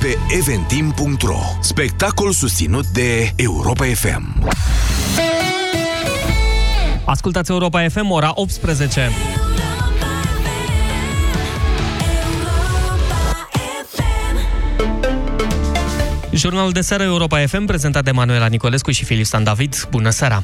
pe eventim.ro. Spectacol susținut de Europa FM. Ascultați Europa FM, ora 18. Jurnalul de seară Europa FM, prezentat de Manuela Nicolescu și Filip Stan David. Bună seara!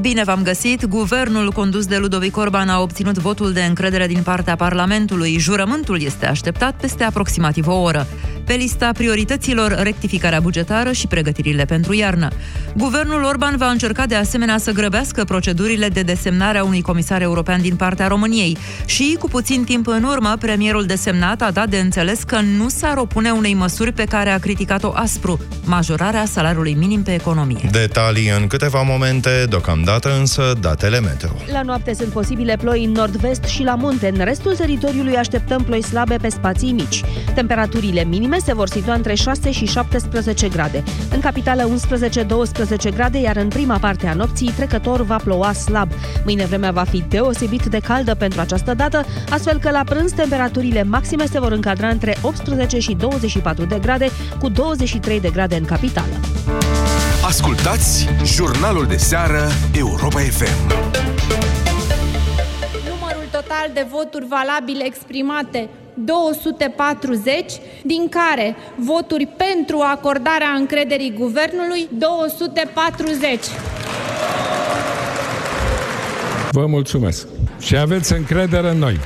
Bine v-am găsit! Guvernul condus de Ludovic Orban a obținut votul de încredere din partea Parlamentului. Jurământul este așteptat peste aproximativ o oră. Pe lista priorităților, rectificarea bugetară și pregătirile pentru iarnă. Guvernul Orban va încerca de asemenea să grăbească procedurile de desemnare a unui comisar european din partea României. Și, cu puțin timp în urmă, premierul desemnat a dat de înțeles că nu s-ar opune unei măsuri pe care a criticat-o aspru, majorarea salariului minim pe economie. Detalii în câteva momente, deocamdată însă datele meteo. La noapte sunt posibile ploi în nord-vest și la munte. În restul teritoriului așteptăm ploi slabe pe spații mici. Temperaturile minime maxime se vor situa între 6 și 17 grade. În capitală 11-12 grade, iar în prima parte a nopții trecător va ploua slab. Mâine vremea va fi deosebit de caldă pentru această dată, astfel că la prânz temperaturile maxime se vor încadra între 18 și 24 de grade, cu 23 de grade în capitală. Ascultați jurnalul de seară Europa FM. Numărul total de voturi valabile exprimate 240, din care voturi pentru acordarea încrederii guvernului 240. Vă mulțumesc și aveți încredere în noi.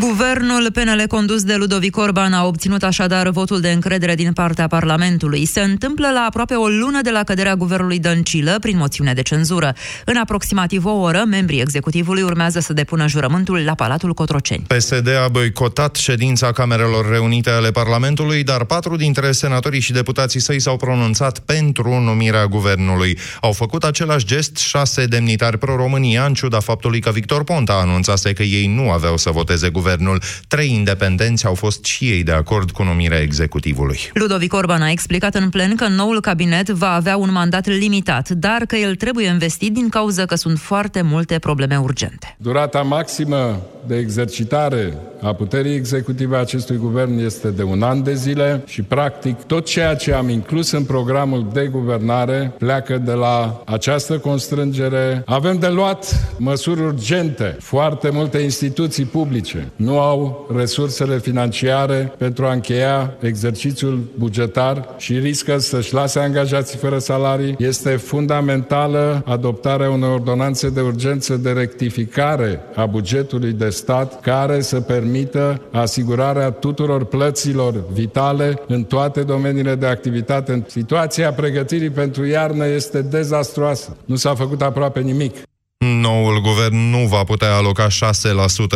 Guvernul PNL condus de Ludovic Orban a obținut așadar votul de încredere din partea Parlamentului. Se întâmplă la aproape o lună de la căderea guvernului Dăncilă prin moțiune de cenzură. În aproximativ o oră, membrii executivului urmează să depună jurământul la Palatul Cotroceni. PSD a boicotat ședința Camerelor Reunite ale Parlamentului, dar patru dintre senatorii și deputații săi s-au pronunțat pentru numirea guvernului. Au făcut același gest șase demnitari pro-România, în ciuda faptului că Victor Ponta anunțase că ei nu aveau să voteze guvernul guvernul. Trei independenți au fost și ei de acord cu numirea executivului. Ludovic Orban a explicat în plen că noul cabinet va avea un mandat limitat, dar că el trebuie investit din cauza că sunt foarte multe probleme urgente. Durata maximă de exercitare a puterii executive a acestui guvern este de un an de zile și, practic, tot ceea ce am inclus în programul de guvernare pleacă de la această constrângere. Avem de luat măsuri urgente. Foarte multe instituții publice nu au resursele financiare pentru a încheia exercițiul bugetar și riscă să-și lase angajații fără salarii. Este fundamentală adoptarea unei ordonanțe de urgență de rectificare a bugetului de stat care să permită asigurarea tuturor plăților vitale în toate domeniile de activitate. Situația pregătirii pentru iarnă este dezastruoasă. Nu s-a făcut aproape nimic. Noul guvern nu va putea aloca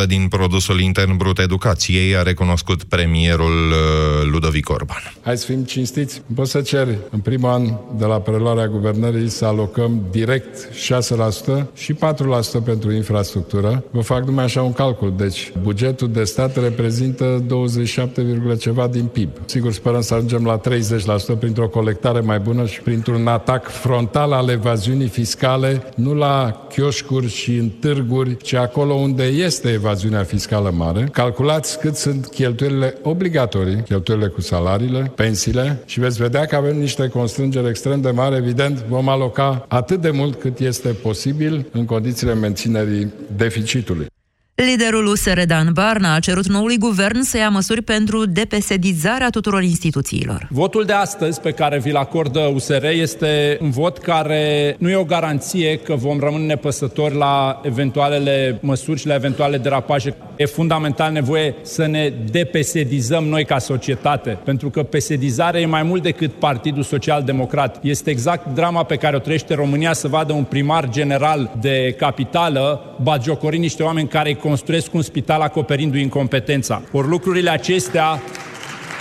6% din produsul intern brut educației, a recunoscut premierul uh, Ludovic Orban. Hai să fim cinstiți. Pot să cer în primul an de la preluarea guvernării să alocăm direct 6% și 4% pentru infrastructură. Vă fac numai așa un calcul. Deci, bugetul de stat reprezintă 27, ceva din PIB. Sigur, sperăm să ajungem la 30% printr-o colectare mai bună și printr-un atac frontal al evaziunii fiscale, nu la chioș chioșcuri și în târguri, ci acolo unde este evaziunea fiscală mare. Calculați cât sunt cheltuielile obligatorii, cheltuielile cu salariile, pensiile și veți vedea că avem niște constrângeri extrem de mari. Evident, vom aloca atât de mult cât este posibil în condițiile menținerii deficitului. Liderul USR Dan Barna a cerut noului guvern să ia măsuri pentru depesedizarea tuturor instituțiilor. Votul de astăzi pe care vi-l acordă USR este un vot care nu e o garanție că vom rămâne nepăsători la eventualele măsuri și la eventuale derapaje. E fundamental nevoie să ne depesedizăm noi ca societate, pentru că pesedizarea e mai mult decât Partidul Social Democrat. Este exact drama pe care o trăiește România să vadă un primar general de capitală bagiocori niște oameni care construiesc un spital acoperindu-i incompetența. Ori lucrurile acestea,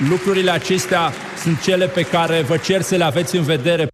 lucrurile acestea sunt cele pe care vă cer să le aveți în vedere.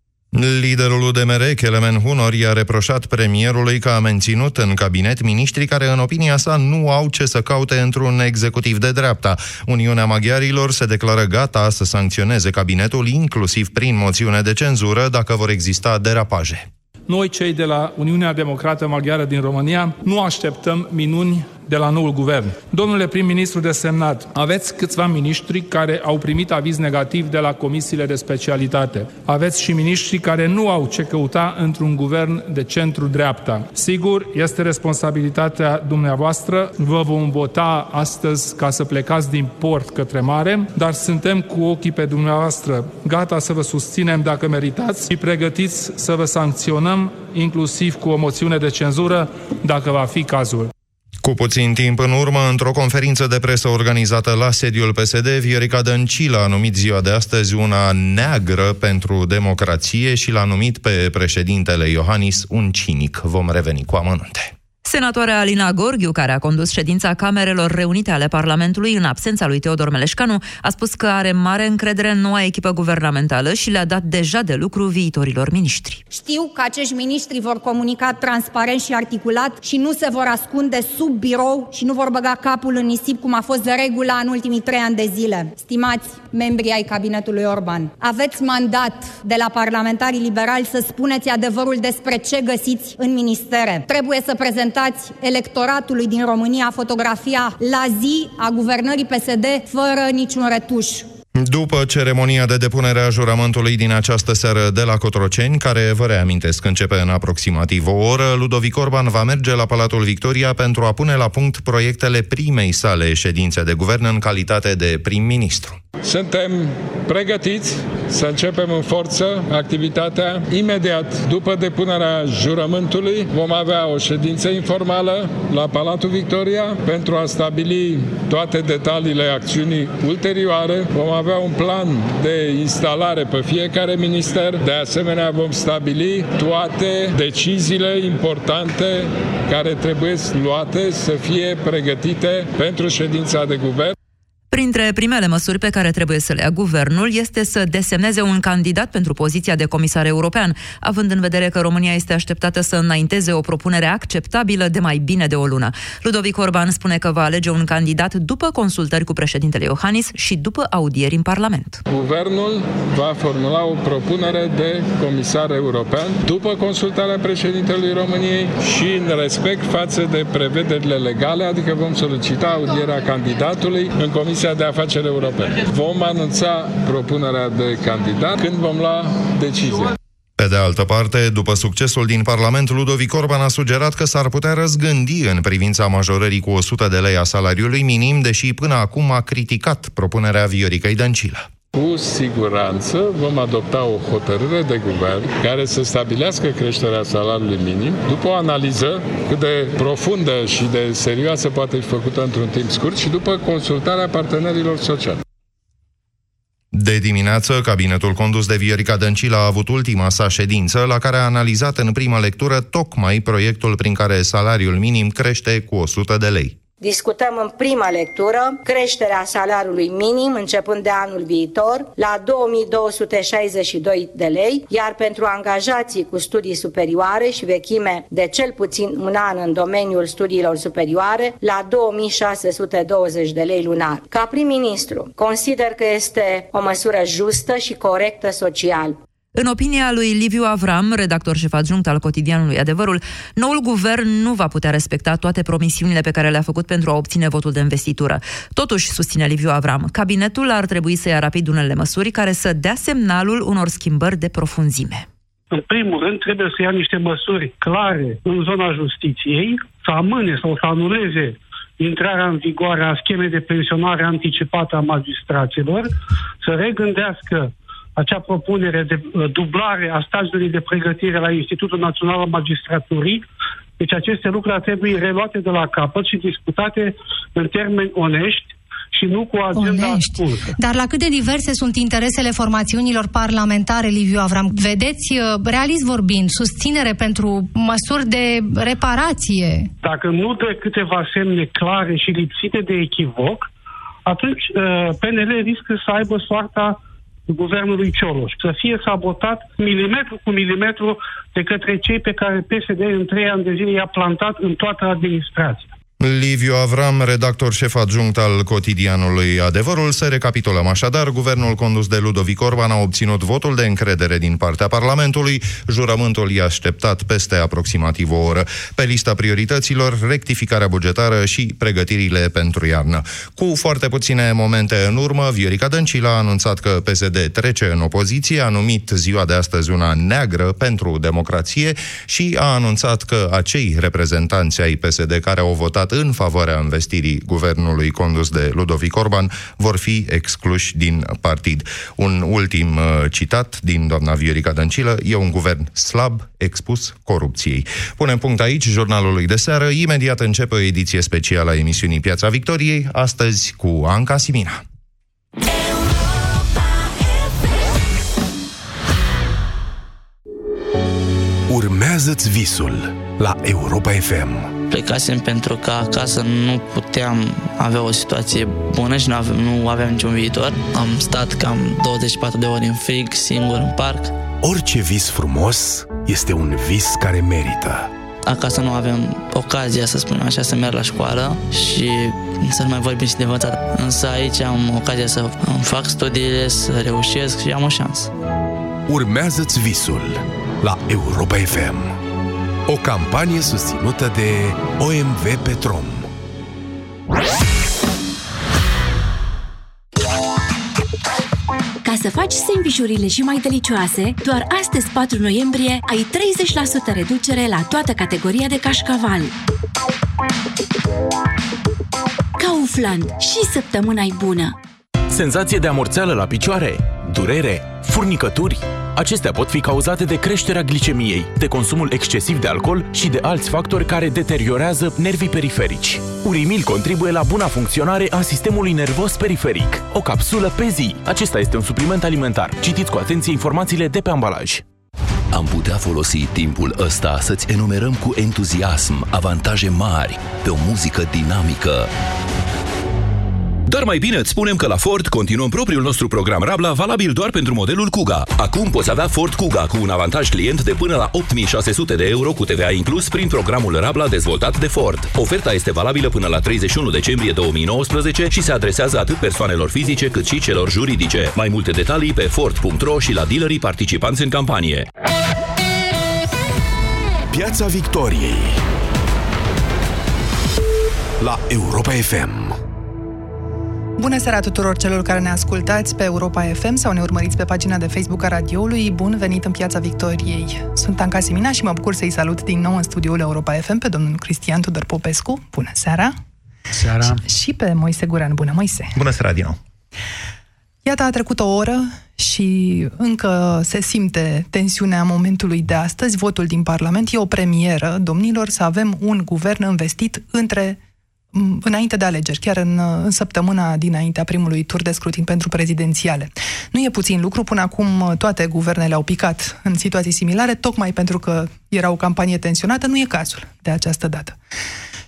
Liderul UDMR, Kelemen Hunor, i-a reproșat premierului că a menținut în cabinet miniștri care, în opinia sa, nu au ce să caute într-un executiv de dreapta. Uniunea Maghiarilor se declară gata să sancționeze cabinetul, inclusiv prin moțiune de cenzură, dacă vor exista derapaje. Noi, cei de la Uniunea Democrată Maghiară din România, nu așteptăm minuni de la noul guvern. Domnule prim-ministru desemnat, aveți câțiva miniștri care au primit aviz negativ de la comisiile de specialitate. Aveți și miniștri care nu au ce căuta într-un guvern de centru-dreapta. Sigur, este responsabilitatea dumneavoastră. Vă vom vota astăzi ca să plecați din port către mare, dar suntem cu ochii pe dumneavoastră, gata să vă susținem dacă meritați și pregătiți să vă sancționăm, inclusiv cu o moțiune de cenzură, dacă va fi cazul. Cu puțin timp în urmă, într-o conferință de presă organizată la sediul PSD, Viorica Dăncilă a numit ziua de astăzi una neagră pentru democrație și l-a numit pe președintele Iohannis un cinic. Vom reveni cu amănunte. Senatoarea Alina Gorghiu, care a condus ședința Camerelor Reunite ale Parlamentului în absența lui Teodor Meleșcanu, a spus că are mare încredere în noua echipă guvernamentală și le-a dat deja de lucru viitorilor miniștri. Știu că acești miniștri vor comunica transparent și articulat și nu se vor ascunde sub birou și nu vor băga capul în nisip cum a fost de regula în ultimii trei ani de zile. Stimați membrii ai cabinetului Orban, aveți mandat de la parlamentarii liberali să spuneți adevărul despre ce găsiți în ministere. Trebuie să prezentați arătați electoratului din România fotografia la zi a guvernării PSD fără niciun retuș. După ceremonia de depunere a jurământului din această seară de la Cotroceni, care, vă reamintesc, începe în aproximativ o oră, Ludovic Orban va merge la Palatul Victoria pentru a pune la punct proiectele primei sale ședințe de guvern în calitate de prim-ministru. Suntem pregătiți să începem în forță activitatea. Imediat după depunerea jurământului vom avea o ședință informală la Palatul Victoria pentru a stabili toate detaliile acțiunii ulterioare. Vom avea un plan de instalare pe fiecare minister. De asemenea, vom stabili toate deciziile importante care trebuie luate să fie pregătite pentru ședința de guvern. Printre primele măsuri pe care trebuie să le ia guvernul este să desemneze un candidat pentru poziția de comisar european, având în vedere că România este așteptată să înainteze o propunere acceptabilă de mai bine de o lună. Ludovic Orban spune că va alege un candidat după consultări cu președintele Iohannis și după audieri în Parlament. Guvernul va formula o propunere de comisar european după consultarea președintelui României și în respect față de prevederile legale, adică vom solicita audierea candidatului în comisia Comisia de Afaceri Europene. Vom anunța propunerea de candidat când vom lua decizia. Pe de altă parte, după succesul din Parlament, Ludovic Orban a sugerat că s-ar putea răzgândi în privința majorării cu 100 de lei a salariului minim, deși până acum a criticat propunerea Vioricăi Dăncilă. Cu siguranță vom adopta o hotărâre de guvern care să stabilească creșterea salariului minim după o analiză cât de profundă și de serioasă poate fi făcută într-un timp scurt și după consultarea partenerilor sociali. De dimineață, cabinetul condus de Viorica Dăncilă a avut ultima sa ședință, la care a analizat în prima lectură tocmai proiectul prin care salariul minim crește cu 100 de lei. Discutăm în prima lectură creșterea salariului minim începând de anul viitor la 2262 de lei, iar pentru angajații cu studii superioare și vechime de cel puțin un an în domeniul studiilor superioare la 2620 de lei lunar. Ca prim-ministru, consider că este o măsură justă și corectă social. În opinia lui Liviu Avram, redactor șef adjunct al cotidianului Adevărul, noul guvern nu va putea respecta toate promisiunile pe care le-a făcut pentru a obține votul de investitură. Totuși, susține Liviu Avram, cabinetul ar trebui să ia rapid unele măsuri care să dea semnalul unor schimbări de profunzime. În primul rând, trebuie să ia niște măsuri clare în zona justiției, să amâne sau să anuleze intrarea în vigoare a schemei de pensionare anticipată a magistraților, să regândească acea propunere de uh, dublare a stajului de pregătire la Institutul Național al Magistraturii. Deci aceste lucruri ar trebui reluate de la capăt și discutate în termeni onești și nu cu agenda Onești. Ascunsă. Dar la cât de diverse sunt interesele formațiunilor parlamentare, Liviu Avram? Vedeți, uh, realist vorbind, susținere pentru măsuri de reparație? Dacă nu dă câteva semne clare și lipsite de echivoc, atunci uh, PNL riscă să aibă soarta guvernului Cioloș, să fie sabotat milimetru cu milimetru de către cei pe care PSD în trei ani de zile i-a plantat în toată administrația. Liviu Avram, redactor șef adjunct al cotidianului Adevărul, să recapitulăm așadar. Guvernul condus de Ludovic Orban a obținut votul de încredere din partea Parlamentului. Jurământul i-a așteptat peste aproximativ o oră. Pe lista priorităților, rectificarea bugetară și pregătirile pentru iarnă. Cu foarte puține momente în urmă, Viorica Dăncilă a anunțat că PSD trece în opoziție, a numit ziua de astăzi una neagră pentru democrație și a anunțat că acei reprezentanți ai PSD care au votat în favoarea investirii guvernului condus de Ludovic Orban vor fi excluși din partid. Un ultim uh, citat din doamna Viorica Dăncilă, e un guvern slab, expus corupției. Punem punct aici jurnalului de seară, imediat începe o ediție specială a emisiunii Piața Victoriei, astăzi cu Anca Simina. Urmează-ți visul la Europa FM. Plecasem pentru că acasă nu puteam avea o situație bună și nu aveam, nu aveam niciun viitor. Am stat cam 24 de ore în frig, singur în parc. Orice vis frumos este un vis care merită. Acasă nu avem ocazia, să spunem așa, să merg la școală și să nu mai vorbim și de învățat. Însă aici am ocazia să îmi fac studiile, să reușesc și am o șansă. Urmează-ți visul la Europa FM. O campanie susținută de OMV Petrom. Ca să faci sandvișurile și mai delicioase, doar astăzi 4 noiembrie ai 30% reducere la toată categoria de cașcaval. Kaufland. Și săptămâna e bună! Senzație de amorțeală la picioare, durere, furnicături, Acestea pot fi cauzate de creșterea glicemiei, de consumul excesiv de alcool și de alți factori care deteriorează nervii periferici. Urimil contribuie la buna funcționare a sistemului nervos periferic. O capsulă pe zi. Acesta este un supliment alimentar. Citiți cu atenție informațiile de pe ambalaj. Am putea folosi timpul ăsta să-ți enumerăm cu entuziasm avantaje mari pe o muzică dinamică dar mai bine îți spunem că la Ford continuăm propriul nostru program Rabla valabil doar pentru modelul Kuga. Acum poți avea Ford Kuga cu un avantaj client de până la 8600 de euro cu TVA inclus prin programul Rabla dezvoltat de Ford. Oferta este valabilă până la 31 decembrie 2019 și se adresează atât persoanelor fizice cât și celor juridice. Mai multe detalii pe Ford.ro și la dealerii participanți în campanie. Piața Victoriei la Europa FM. Bună seara tuturor celor care ne ascultați pe Europa FM sau ne urmăriți pe pagina de Facebook a radioului. Bun venit în Piața Victoriei. Sunt Anca Simina și mă bucur să-i salut din nou în studioul Europa FM pe domnul Cristian Tudor Popescu. Bună seara! Seara! Și, și pe Moise Guran. Bună, Moise! Bună seara din nou! Iată, a trecut o oră și încă se simte tensiunea momentului de astăzi. Votul din Parlament e o premieră, domnilor, să avem un guvern investit între înainte de alegeri, chiar în, în săptămâna dinaintea primului tur de scrutin pentru prezidențiale. Nu e puțin lucru, până acum toate guvernele au picat în situații similare, tocmai pentru că era o campanie tensionată, nu e cazul de această dată.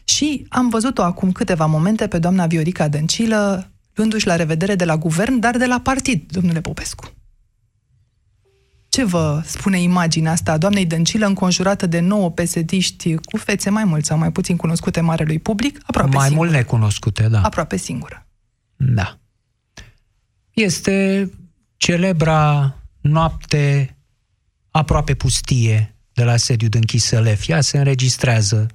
Și am văzut-o acum câteva momente pe doamna Viorica Dăncilă luându-și la revedere de la guvern, dar de la partid, domnule Popescu. Ce vă spune imaginea asta a doamnei Dăncilă înconjurată de nouă pesediști cu fețe mai mult sau mai puțin cunoscute marelui public? Aproape mai singură. mult necunoscute, da. Aproape singură. Da. Este celebra noapte aproape pustie de la sediu din Chiselef. Ea se înregistrează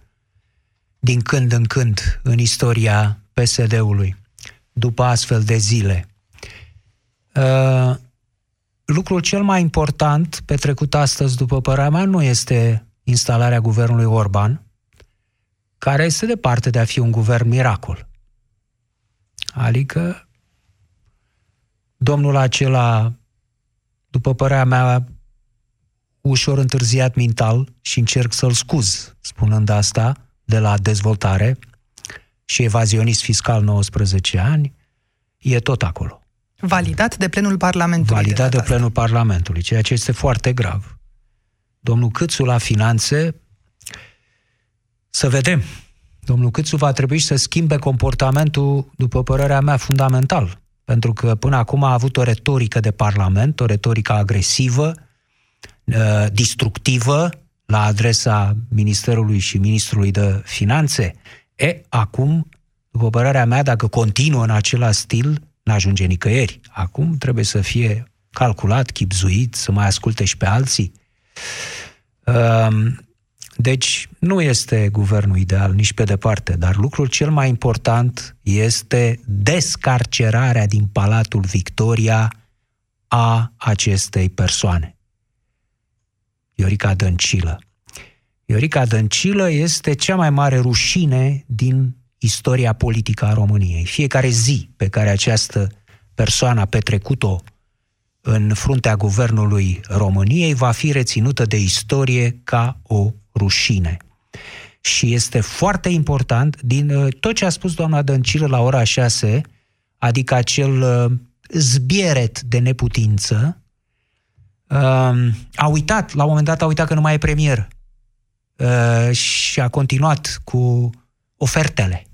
din când în când în istoria PSD-ului după astfel de zile. Uh, lucrul cel mai important petrecut astăzi, după părerea mea, nu este instalarea guvernului Orban, care este departe de a fi un guvern miracol. Adică domnul acela, după părerea mea, ușor întârziat mental și încerc să-l scuz spunând asta de la dezvoltare și evazionist fiscal 19 ani, e tot acolo. Validat de plenul Parlamentului. Validat de, de plenul Parlamentului, ceea ce este foarte grav. Domnul Câțu la finanțe, să vedem. Domnul Câțu va trebui să schimbe comportamentul, după părerea mea, fundamental. Pentru că până acum a avut o retorică de Parlament, o retorică agresivă, uh, destructivă la adresa Ministerului și Ministrului de Finanțe. E, acum, după părerea mea, dacă continuă în același stil, n-ajunge nicăieri. Acum trebuie să fie calculat, chipzuit, să mai asculte și pe alții. Um, deci nu este guvernul ideal nici pe departe, dar lucrul cel mai important este descarcerarea din Palatul Victoria a acestei persoane. Iorica Dăncilă. Iorica Dăncilă este cea mai mare rușine din istoria politică a României. Fiecare zi pe care această persoană a petrecut-o în fruntea guvernului României va fi reținută de istorie ca o rușine. Și este foarte important, din uh, tot ce a spus doamna Dăncilă la ora 6, adică acel uh, zbieret de neputință, uh, a uitat, la un moment dat a uitat că nu mai e premier și a continuat cu ofertele.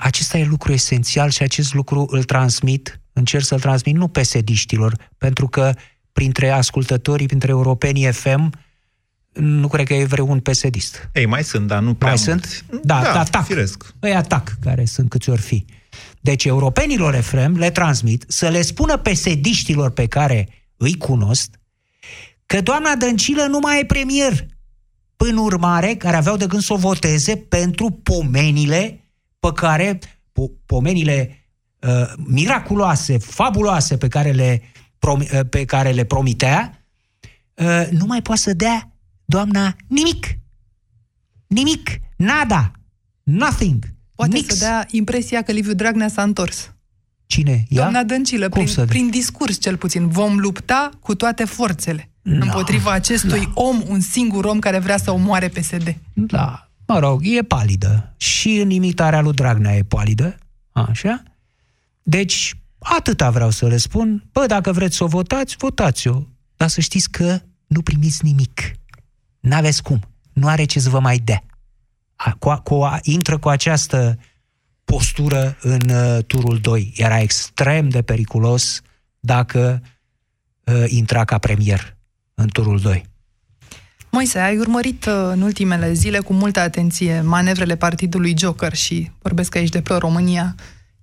Acesta e lucru esențial și acest lucru îl transmit, încerc să-l transmit nu pesediștilor, pentru că printre ascultătorii, printre europenii FM, nu cred că e vreun pesedist. Ei, mai sunt, dar nu prea Mai mult. sunt? Da, da atac. Firesc. Îi atac, care sunt câți ori fi. Deci europenilor Efrem le transmit să le spună pesediștilor pe care îi cunosc că doamna Dăncilă nu mai e premier. Până urmare, care aveau de gând să o voteze pentru pomenile pe care, po- pomenile uh, miraculoase, fabuloase pe care le, prom- uh, pe care le promitea, uh, nu mai poate să dea doamna nimic. Nimic. Nada. Nothing. Poate Nix. să dea impresia că Liviu Dragnea s-a întors. Cine? Ea? Doamna Dăncilă, Cum prin, să- prin discurs cel puțin, vom lupta cu toate forțele No. împotriva acestui om, un singur om care vrea să omoare PSD. Da. Mă rog, e palidă. Și în imitarea lui Dragnea e palidă. Așa? Deci, atâta vreau să le spun. Bă, dacă vreți să o votați, votați-o. Dar să știți că nu primiți nimic. N-aveți cum. Nu are ce să vă mai dea. A, cu, a, cu a, intră cu această postură în uh, turul 2. Era extrem de periculos dacă uh, intra ca premier în turul 2. Moise, ai urmărit uh, în ultimele zile cu multă atenție manevrele partidului Joker și vorbesc aici de Pro-România.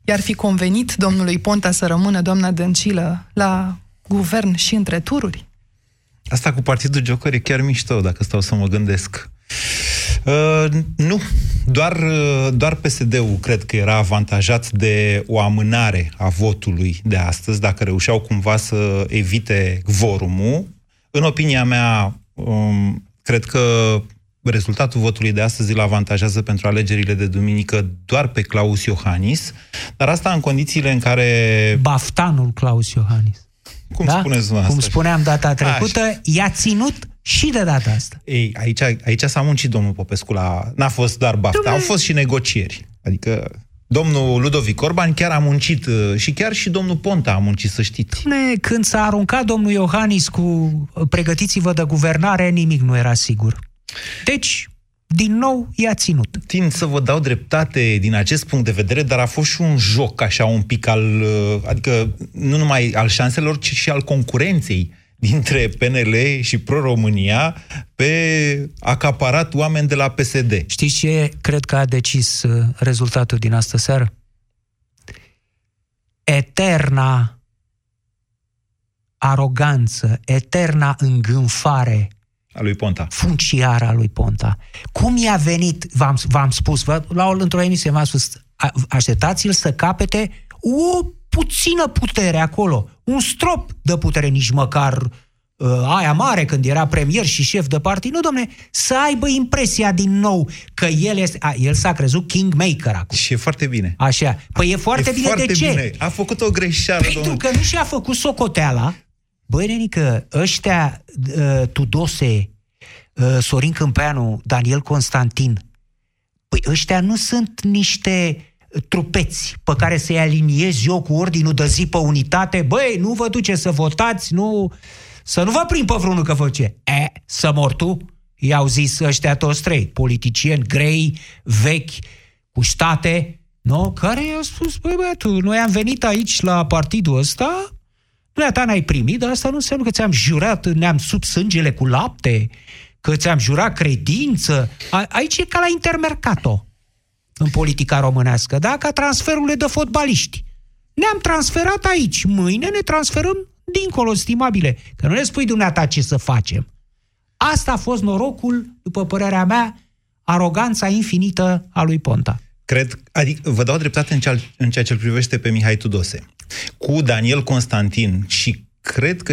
I-ar fi convenit domnului Ponta să rămână doamna Dăncilă la guvern și între tururi? Asta cu partidul Joker e chiar mișto, dacă stau să mă gândesc. Uh, nu, doar, uh, doar PSD-ul cred că era avantajat de o amânare a votului de astăzi, dacă reușeau cumva să evite vorumul. În opinia mea, um, cred că rezultatul votului de astăzi îl avantajează pentru alegerile de duminică doar pe Claus Iohannis, dar asta în condițiile în care... Baftanul Claus Iohannis. Cum spuneți dumneavoastră? Cum spuneam data trecută, i-a ținut și de data asta. Ei, aici, aici s-a muncit domnul Popescu la... N-a fost doar baftă, Dom'le- au fost și negocieri. Adică domnul Ludovic Orban chiar a muncit uh, și chiar și domnul Ponta a muncit, să știți. Ne, când s-a aruncat domnul Iohannis cu uh, pregătiți-vă de guvernare, nimic nu era sigur. Deci, din nou, i-a ținut. Tind să vă dau dreptate din acest punct de vedere, dar a fost și un joc așa un pic al, uh, adică nu numai al șanselor, ci și al concurenței dintre PNL și Pro-România pe acaparat oameni de la PSD. Știți ce cred că a decis uh, rezultatul din astă seară? Eterna aroganță, eterna îngânfare A lui Ponta. funciară a lui Ponta. Cum i-a venit, v-am, v-am spus, vă, la o, într-o emisie v-am spus, a, așteptați-l să capete o puțină putere acolo, un strop de putere, nici măcar uh, aia mare când era premier și șef de partid, nu, domne, să aibă impresia din nou că el este, a, el s-a crezut kingmaker acum. Și e foarte bine. Așa. Păi e foarte e bine, foarte de ce? Bine. A făcut o greșeală, Pentru domnul. că nu și-a făcut socoteala. Băi, nenică, ăștia, uh, Tudose, uh, Sorin Câmpeanu, Daniel Constantin, păi ăștia nu sunt niște trupeți pe care să-i aliniez eu cu ordinul de zi pe unitate. Băi, nu vă duce să votați, nu... Să nu vă prind pe vreunul că vă ce. E, să mor tu? I-au zis ăștia toți trei, politicieni grei, vechi, cu state, nu? Care i-au spus, băi băiatul, noi am venit aici la partidul ăsta, Dumneata n-ai primit, dar asta nu înseamnă că ți-am jurat, ne-am sub sângele cu lapte, că ți-am jurat credință. A, aici e ca la Intermercato. În politica românească, da? ca transferurile de fotbaliști. Ne-am transferat aici, mâine ne transferăm dincolo, stimabile, că nu ne spui dumneata ce să facem. Asta a fost norocul, după părerea mea, aroganța infinită a lui Ponta. Cred, adică vă dau dreptate în ceea, în ceea ce îl privește pe Mihai Tudose. Cu Daniel Constantin și cred că